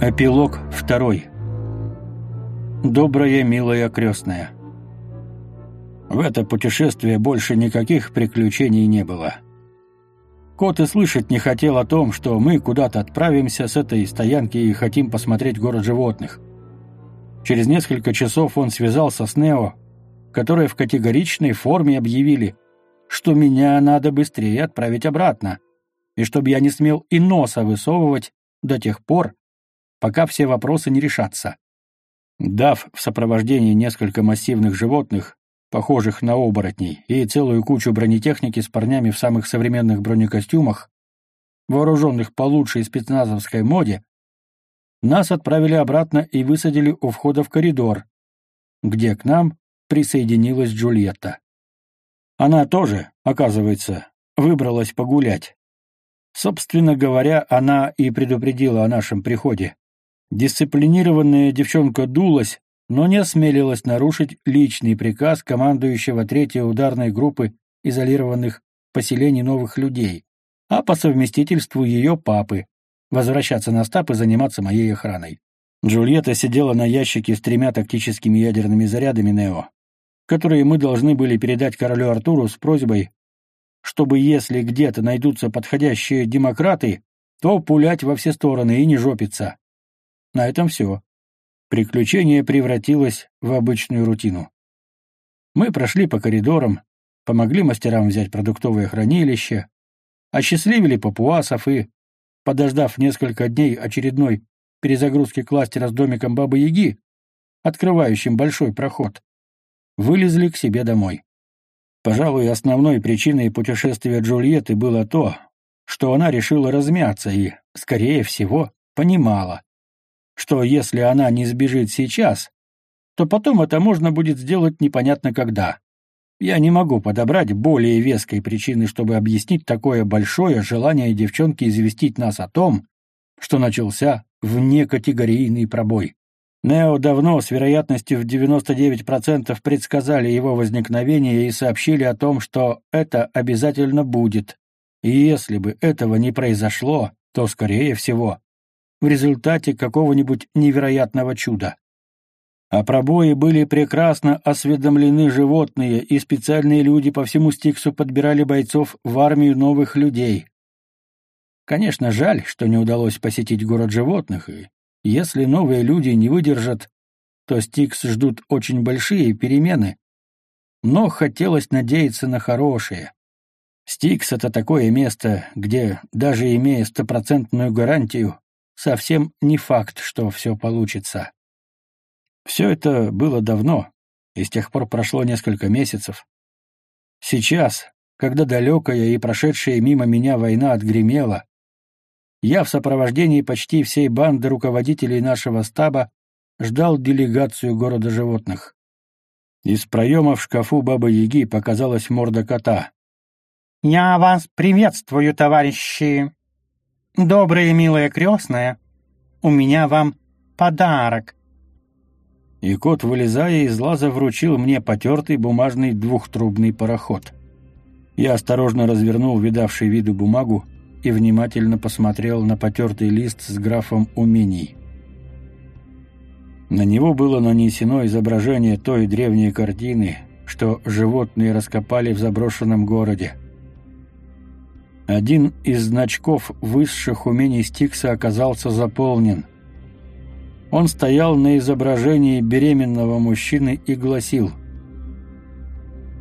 Эпилог второй. Добрая, милая крестная. В это путешествие больше никаких приключений не было. Кот и слышать не хотел о том, что мы куда-то отправимся с этой стоянки и хотим посмотреть город животных. Через несколько часов он связался с Нео, которые в категоричной форме объявили, что меня надо быстрее отправить обратно, и чтобы я не смел и носа высовывать до тех пор, пока все вопросы не решатся. Дав в сопровождении несколько массивных животных, похожих на оборотней, и целую кучу бронетехники с парнями в самых современных бронекостюмах, вооруженных по лучшей спецназовской моде, нас отправили обратно и высадили у входа в коридор, где к нам присоединилась Джульетта. Она тоже, оказывается, выбралась погулять. Собственно говоря, она и предупредила о нашем приходе. Дисциплинированная девчонка дулась, но не осмелилась нарушить личный приказ командующего третьей ударной группы изолированных поселений новых людей, а по совместительству ее папы, возвращаться на стап и заниматься моей охраной. Джульетта сидела на ящике с тремя тактическими ядерными зарядами Нео, которые мы должны были передать королю Артуру с просьбой, чтобы если где-то найдутся подходящие демократы, то пулять во все стороны и не жопиться. На этом все. Приключение превратилось в обычную рутину. Мы прошли по коридорам, помогли мастерам взять продуктовое хранилище, осчастливили папуасов и, подождав несколько дней очередной перезагрузки кластера с домиком Бабы-Яги, открывающим большой проход, вылезли к себе домой. Пожалуй, основной причиной путешествия Джульетты было то, что она решила размяться и, скорее всего, понимала, что если она не сбежит сейчас, то потом это можно будет сделать непонятно когда. Я не могу подобрать более веской причины, чтобы объяснить такое большое желание девчонки известить нас о том, что начался внекатегорийный пробой. Нео давно с вероятностью в 99% предсказали его возникновение и сообщили о том, что это обязательно будет. И если бы этого не произошло, то, скорее всего, в результате какого-нибудь невероятного чуда. О пробое были прекрасно осведомлены животные, и специальные люди по всему Стиксу подбирали бойцов в армию новых людей. Конечно, жаль, что не удалось посетить город животных, и если новые люди не выдержат, то Стикс ждут очень большие перемены. Но хотелось надеяться на хорошее. Стикс — это такое место, где, даже имея стопроцентную гарантию, совсем не факт, что все получится. Все это было давно, и с тех пор прошло несколько месяцев. Сейчас, когда далекая и прошедшая мимо меня война отгремела, я в сопровождении почти всей банды руководителей нашего стаба ждал делегацию города животных. Из проема в шкафу Бабы-Яги показалась морда кота. «Я вас приветствую, товарищи!» «Добрая милая крестная, у меня вам подарок». И кот, вылезая из лаза, вручил мне потертый бумажный двухтрубный пароход. Я осторожно развернул видавший виду бумагу и внимательно посмотрел на потертый лист с графом умений. На него было нанесено изображение той древней картины, что животные раскопали в заброшенном городе. Один из значков высших умений Стикса оказался заполнен. Он стоял на изображении беременного мужчины и гласил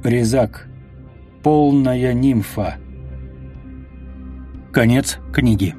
«Резак. Полная нимфа». Конец книги.